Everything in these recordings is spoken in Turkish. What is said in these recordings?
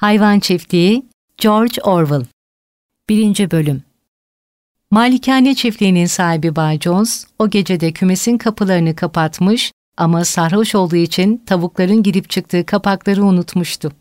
Hayvan Çiftliği George Orwell 1. Bölüm Malikane çiftliğinin sahibi Bay Jones, o gecede kümesin kapılarını kapatmış ama sarhoş olduğu için tavukların girip çıktığı kapakları unutmuştu.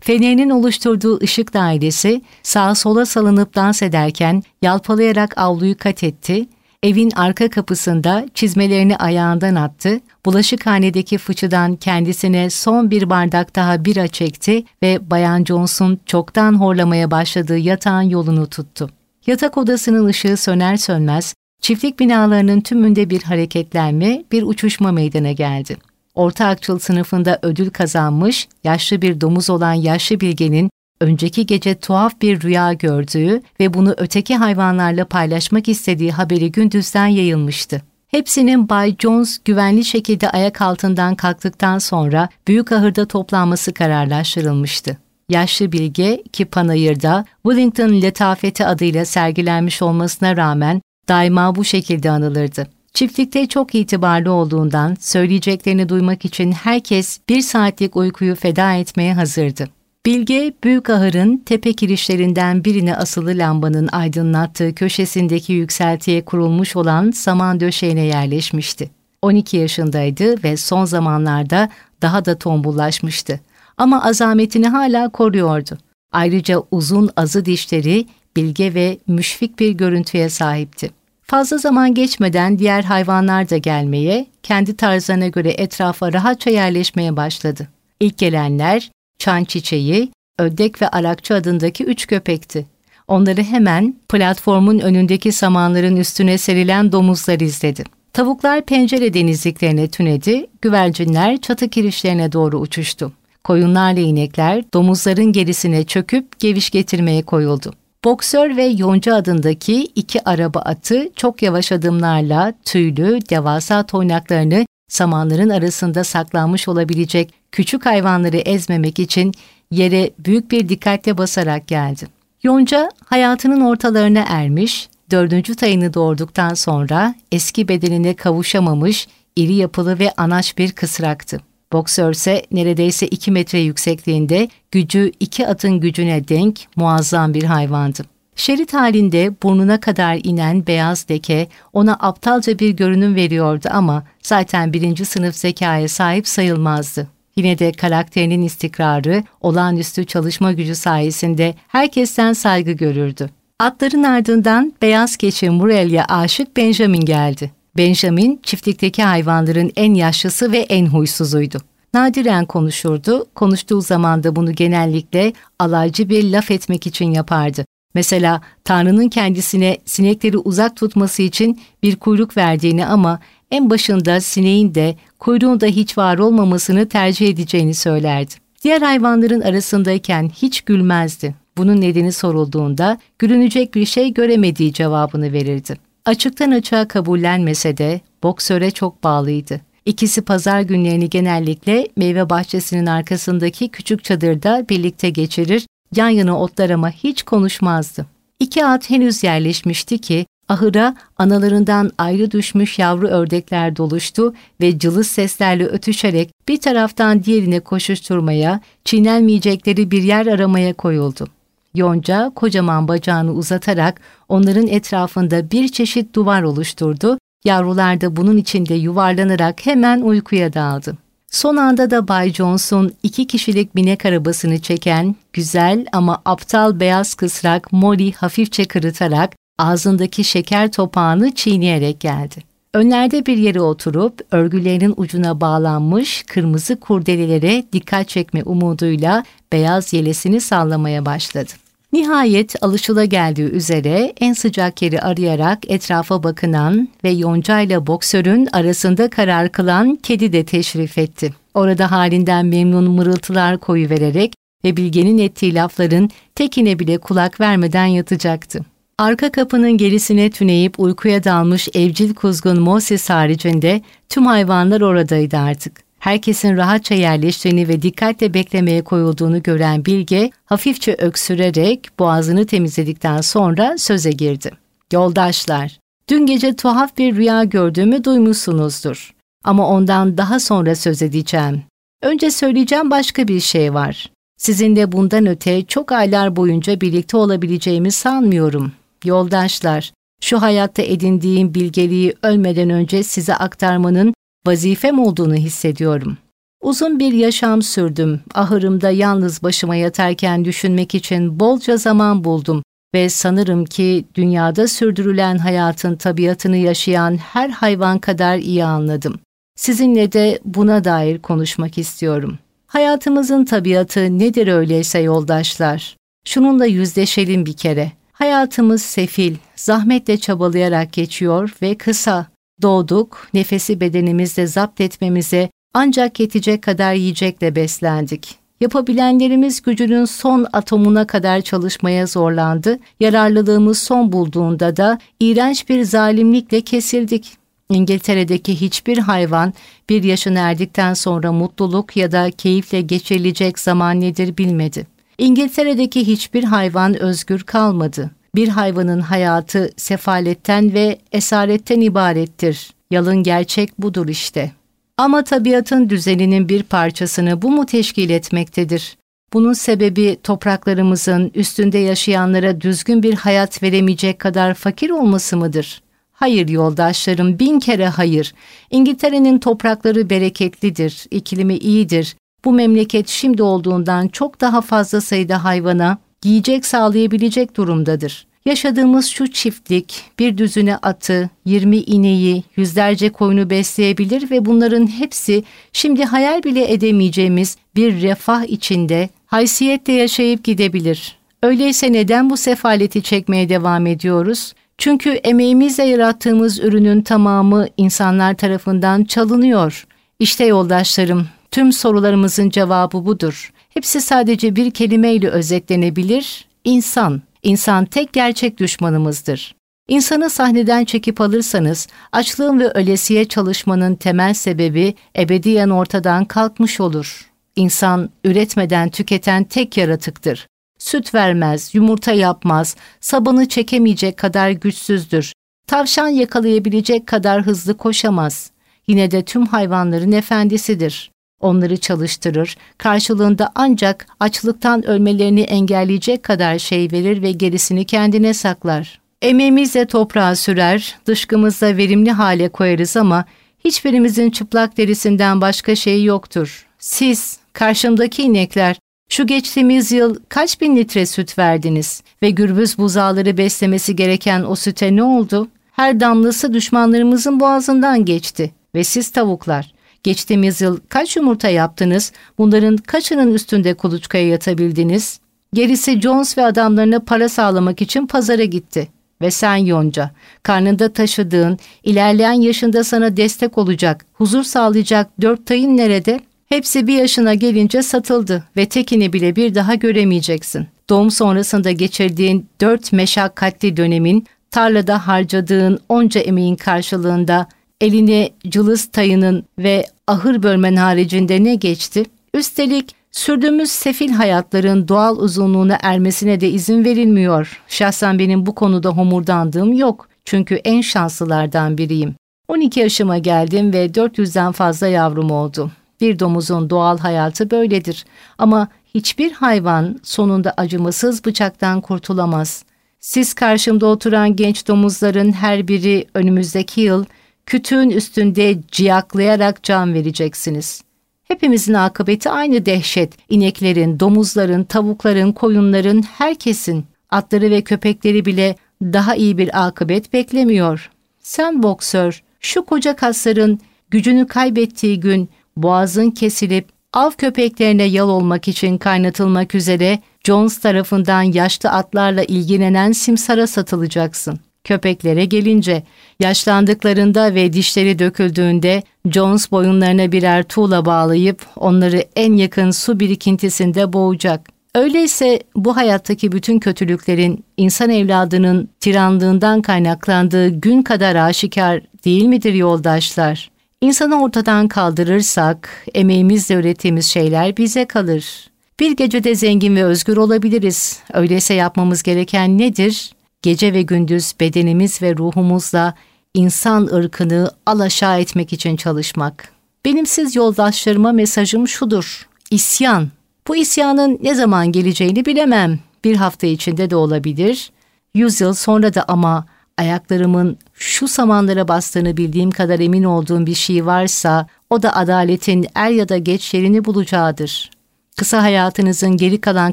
Fenerinin oluşturduğu ışık dairesi sağa sola salınıp dans ederken yalpalayarak avluyu kat etti Evin arka kapısında çizmelerini ayağından attı, bulaşıkhanedeki fıçıdan kendisine son bir bardak daha bira çekti ve Bayan Jones'un çoktan horlamaya başladığı yatağın yolunu tuttu. Yatak odasının ışığı söner sönmez, çiftlik binalarının tümünde bir hareketlenme, bir uçuşma meydana geldi. Orta akçıl sınıfında ödül kazanmış, yaşlı bir domuz olan yaşlı bilgenin önceki gece tuhaf bir rüya gördüğü ve bunu öteki hayvanlarla paylaşmak istediği haberi gündüzden yayılmıştı. Hepsinin Bay Jones güvenli şekilde ayak altından kalktıktan sonra büyük ahırda toplanması kararlaştırılmıştı. Yaşlı bilge ki Panayır'da Wellington Letafeti adıyla sergilenmiş olmasına rağmen daima bu şekilde anılırdı. Çiftlikte çok itibarlı olduğundan söyleyeceklerini duymak için herkes bir saatlik uykuyu feda etmeye hazırdı. Bilge, büyük ahırın tepe kirişlerinden birine asılı lambanın aydınlattığı köşesindeki yükseltiye kurulmuş olan saman döşeğine yerleşmişti. 12 yaşındaydı ve son zamanlarda daha da tombullaşmıştı. Ama azametini hala koruyordu. Ayrıca uzun azı dişleri bilge ve müşfik bir görüntüye sahipti. Fazla zaman geçmeden diğer hayvanlar da gelmeye, kendi tarzlarına göre etrafa rahatça yerleşmeye başladı. İlk gelenler çan çiçeği, ödek ve arakçı adındaki üç köpekti. Onları hemen platformun önündeki samanların üstüne serilen domuzlar izledi. Tavuklar pencere denizliklerine tünedi, güvercinler çatı kirişlerine doğru uçuştu. Koyunlarla inekler domuzların gerisine çöküp geviş getirmeye koyuldu. Boksör ve Yonca adındaki iki araba atı çok yavaş adımlarla tüylü, devasa toynaklarını samanların arasında saklanmış olabilecek küçük hayvanları ezmemek için yere büyük bir dikkatle basarak geldi. Yonca hayatının ortalarına ermiş, dördüncü tayını doğurduktan sonra eski bedenine kavuşamamış, iri yapılı ve anaç bir kısraktı. Boksör ise neredeyse iki metre yüksekliğinde gücü iki atın gücüne denk muazzam bir hayvandı. Şerit halinde burnuna kadar inen beyaz deke ona aptalca bir görünüm veriyordu ama zaten birinci sınıf zekaya sahip sayılmazdı. Yine de karakterinin istikrarı, olağanüstü çalışma gücü sayesinde herkesten saygı görürdü. Atların ardından beyaz keçi Murel'ye aşık Benjamin geldi. Benjamin, çiftlikteki hayvanların en yaşlısı ve en huysuzuydu. Nadiren konuşurdu, konuştuğu zaman da bunu genellikle alaycı bir laf etmek için yapardı. Mesela Tanrı'nın kendisine sinekleri uzak tutması için bir kuyruk verdiğini ama en başında sineğin de kuyruğun da hiç var olmamasını tercih edeceğini söylerdi. Diğer hayvanların arasındayken hiç gülmezdi. Bunun nedeni sorulduğunda gülünecek bir şey göremediği cevabını verirdi. Açıktan açığa kabullenmese de boksöre çok bağlıydı. İkisi pazar günlerini genellikle meyve bahçesinin arkasındaki küçük çadırda birlikte geçirir, yan yana otlar hiç konuşmazdı. İki at henüz yerleşmişti ki Ahıra analarından ayrı düşmüş yavru ördekler doluştu ve cılız seslerle ötüşerek bir taraftan diğerine koşuşturmaya, çiğnenmeyecekleri bir yer aramaya koyuldu. Yonca kocaman bacağını uzatarak onların etrafında bir çeşit duvar oluşturdu, yavrular da bunun içinde yuvarlanarak hemen uykuya daldı. Son anda da Bay Jones'un iki kişilik binek arabasını çeken, güzel ama aptal beyaz kısrak Molly hafifçe kırıtarak ağzındaki şeker topağını çiğneyerek geldi. Önlerde bir yere oturup örgülerinin ucuna bağlanmış kırmızı kurdelelere dikkat çekme umuduyla beyaz yelesini sallamaya başladı. Nihayet alışıla geldiği üzere en sıcak yeri arayarak etrafa bakınan ve Yonca ile boksörün arasında karar kılan kedi de teşrif etti. Orada halinden memnun mırıltılar koyu vererek ve Bilge'nin ettiği lafların tekine bile kulak vermeden yatacaktı. Arka kapının gerisine tüneyip uykuya dalmış evcil kuzgun Moses haricinde tüm hayvanlar oradaydı artık. Herkesin rahatça yerleştiğini ve dikkatle beklemeye koyulduğunu gören Bilge hafifçe öksürerek boğazını temizledikten sonra söze girdi. Yoldaşlar, dün gece tuhaf bir rüya gördüğümü duymuşsunuzdur. Ama ondan daha sonra söz edeceğim. Önce söyleyeceğim başka bir şey var. Sizinle bundan öte çok aylar boyunca birlikte olabileceğimi sanmıyorum. Yoldaşlar, şu hayatta edindiğim bilgeliği ölmeden önce size aktarmanın vazifem olduğunu hissediyorum. Uzun bir yaşam sürdüm. Ahırımda yalnız başıma yatarken düşünmek için bolca zaman buldum ve sanırım ki dünyada sürdürülen hayatın tabiatını yaşayan her hayvan kadar iyi anladım. Sizinle de buna dair konuşmak istiyorum. Hayatımızın tabiatı nedir öyleyse yoldaşlar? Şununla yüzleşelim bir kere. Hayatımız sefil, zahmetle çabalayarak geçiyor ve kısa. Doğduk, nefesi bedenimizde zapt etmemize ancak yetecek kadar yiyecekle beslendik. Yapabilenlerimiz gücünün son atomuna kadar çalışmaya zorlandı. Yararlılığımız son bulduğunda da iğrenç bir zalimlikle kesildik. İngiltere'deki hiçbir hayvan bir yaşını erdikten sonra mutluluk ya da keyifle geçirilecek zaman nedir bilmedi. İngiltere'deki hiçbir hayvan özgür kalmadı. Bir hayvanın hayatı sefaletten ve esaretten ibarettir. Yalın gerçek budur işte. Ama tabiatın düzeninin bir parçasını bu mu teşkil etmektedir? Bunun sebebi topraklarımızın üstünde yaşayanlara düzgün bir hayat veremeyecek kadar fakir olması mıdır? Hayır yoldaşlarım, bin kere hayır. İngiltere'nin toprakları bereketlidir, iklimi iyidir. Bu memleket şimdi olduğundan çok daha fazla sayıda hayvana yiyecek sağlayabilecek durumdadır. Yaşadığımız şu çiftlik bir düzüne atı, yirmi ineği, yüzlerce koyunu besleyebilir ve bunların hepsi şimdi hayal bile edemeyeceğimiz bir refah içinde haysiyetle yaşayıp gidebilir. Öyleyse neden bu sefaleti çekmeye devam ediyoruz? Çünkü emeğimizle yarattığımız ürünün tamamı insanlar tarafından çalınıyor. İşte yoldaşlarım, tüm sorularımızın cevabı budur. Hepsi sadece bir kelimeyle özetlenebilir, insan. İnsan tek gerçek düşmanımızdır. İnsanı sahneden çekip alırsanız, açlığın ve ölesiye çalışmanın temel sebebi ebediyen ortadan kalkmış olur. İnsan, üretmeden tüketen tek yaratıktır. Süt vermez, yumurta yapmaz, sabanı çekemeyecek kadar güçsüzdür. Tavşan yakalayabilecek kadar hızlı koşamaz. Yine de tüm hayvanların efendisidir. Onları çalıştırır, karşılığında ancak açlıktan ölmelerini engelleyecek kadar şey verir ve gerisini kendine saklar. Emeğimizle toprağa sürer, dışkımızla verimli hale koyarız ama hiçbirimizin çıplak derisinden başka şey yoktur. Siz, karşımdaki inekler, şu geçtiğimiz yıl kaç bin litre süt verdiniz ve gürbüz buzağları beslemesi gereken o süte ne oldu? Her damlası düşmanlarımızın boğazından geçti ve siz tavuklar, Geçtiğimiz yıl kaç yumurta yaptınız? Bunların kaçının üstünde kuluçkaya yatabildiniz? Gerisi Jones ve adamlarına para sağlamak için pazara gitti. Ve sen Yonca, karnında taşıdığın, ilerleyen yaşında sana destek olacak, huzur sağlayacak dört tayın nerede? Hepsi bir yaşına gelince satıldı ve tekini bile bir daha göremeyeceksin. Doğum sonrasında geçirdiğin dört meşakkatli dönemin, tarlada harcadığın onca emeğin karşılığında eline cılız tayının ve ahır bölmen haricinde ne geçti? Üstelik sürdüğümüz sefil hayatların doğal uzunluğuna ermesine de izin verilmiyor. Şahsen benim bu konuda homurdandığım yok. Çünkü en şanslılardan biriyim. 12 yaşıma geldim ve 400'den fazla yavrum oldu. Bir domuzun doğal hayatı böyledir. Ama hiçbir hayvan sonunda acımasız bıçaktan kurtulamaz. Siz karşımda oturan genç domuzların her biri önümüzdeki yıl kütüğün üstünde ciyaklayarak can vereceksiniz. Hepimizin akıbeti aynı dehşet. İneklerin, domuzların, tavukların, koyunların, herkesin, atları ve köpekleri bile daha iyi bir akıbet beklemiyor. Sen boksör, şu koca kasların gücünü kaybettiği gün boğazın kesilip av köpeklerine yal olmak için kaynatılmak üzere Jones tarafından yaşlı atlarla ilgilenen simsara satılacaksın. Köpeklere gelince, yaşlandıklarında ve dişleri döküldüğünde Jones boyunlarına birer tuğla bağlayıp onları en yakın su birikintisinde boğacak. Öyleyse bu hayattaki bütün kötülüklerin insan evladının tiranlığından kaynaklandığı gün kadar aşikar değil midir yoldaşlar? İnsanı ortadan kaldırırsak emeğimizle ürettiğimiz şeyler bize kalır. Bir gecede zengin ve özgür olabiliriz. Öyleyse yapmamız gereken nedir? Gece ve gündüz bedenimiz ve ruhumuzla insan ırkını alaşağı etmek için çalışmak. Benim siz yoldaşlarıma mesajım şudur. İsyan. Bu isyanın ne zaman geleceğini bilemem. Bir hafta içinde de olabilir. Yüz yıl sonra da ama ayaklarımın şu samanlara bastığını bildiğim kadar emin olduğum bir şey varsa o da adaletin er ya da geç yerini bulacağıdır. Kısa hayatınızın geri kalan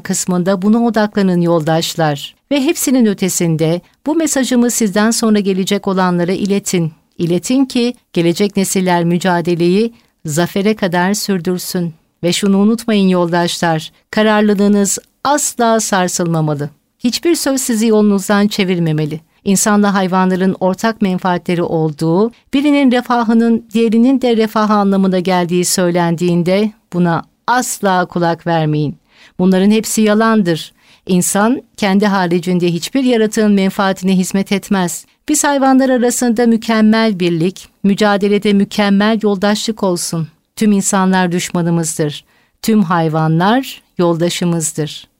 kısmında buna odaklanın yoldaşlar ve hepsinin ötesinde bu mesajımı sizden sonra gelecek olanlara iletin. İletin ki gelecek nesiller mücadeleyi zafere kadar sürdürsün. Ve şunu unutmayın yoldaşlar, kararlılığınız asla sarsılmamalı. Hiçbir söz sizi yolunuzdan çevirmemeli. İnsanla hayvanların ortak menfaatleri olduğu, birinin refahının diğerinin de refahı anlamına geldiği söylendiğinde buna asla kulak vermeyin. Bunların hepsi yalandır. İnsan kendi haricinde hiçbir yaratığın menfaatine hizmet etmez. Biz hayvanlar arasında mükemmel birlik, mücadelede mükemmel yoldaşlık olsun. Tüm insanlar düşmanımızdır. Tüm hayvanlar yoldaşımızdır.